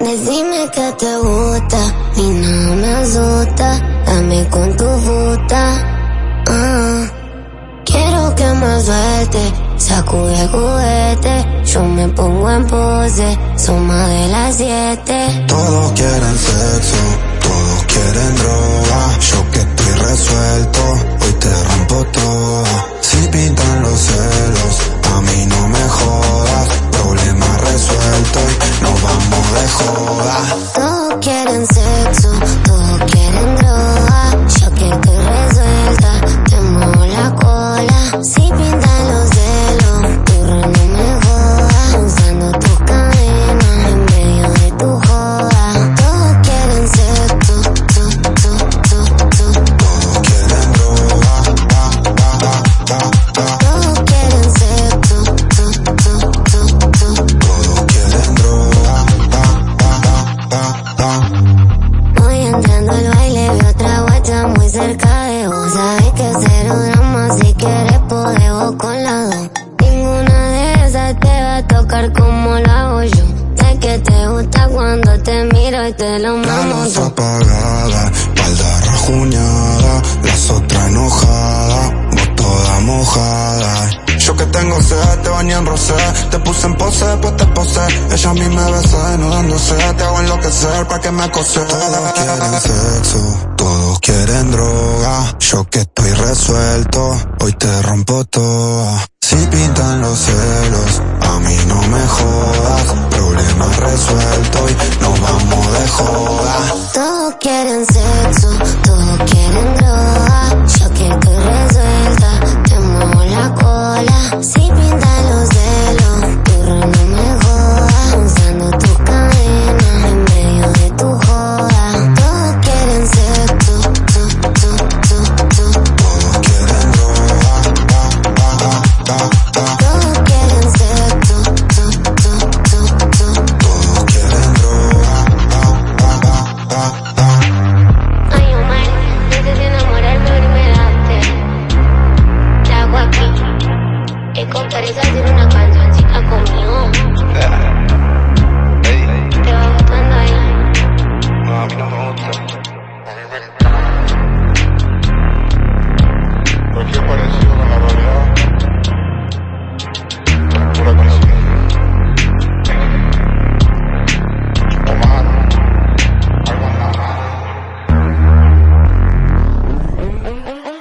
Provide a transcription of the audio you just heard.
Decime que te gusta y no me asusta. Dame con tu puta. Ah. Quiero que me suelte, sacude el juguete. Yo me pongo en pose, suma de las siete. Todos quieren sexo, todos quieren droga. Yo que estoy resuelto, hoy te rompo todo. Si pintan los celos, a mí no me jodas. Problema resuelto y nos vamos de joda. Todos quieren sexo, Voy entrando al baile, vi otra guacha muy cerca de vos. Sabes que cero drama, si quieres podemos con la dos. Ninguna de esas te va a tocar como lo hago yo. Sé que te gusta cuando te miro y te lo La mamo. luz apagada, espalda tengo sed, te bañé en rosé Te puse en pose, pues te posé Ella a mí me besa desnudándose Te hago enloquecer pa' que me acose. Todos quieren sexo, todos quieren droga. Yo que estoy resuelto, hoy te rompo toda. Si pintan los celos, a mí no me jodas. Problema resuelto y nos vamos de joda. Todos quieren sexo, todos quieren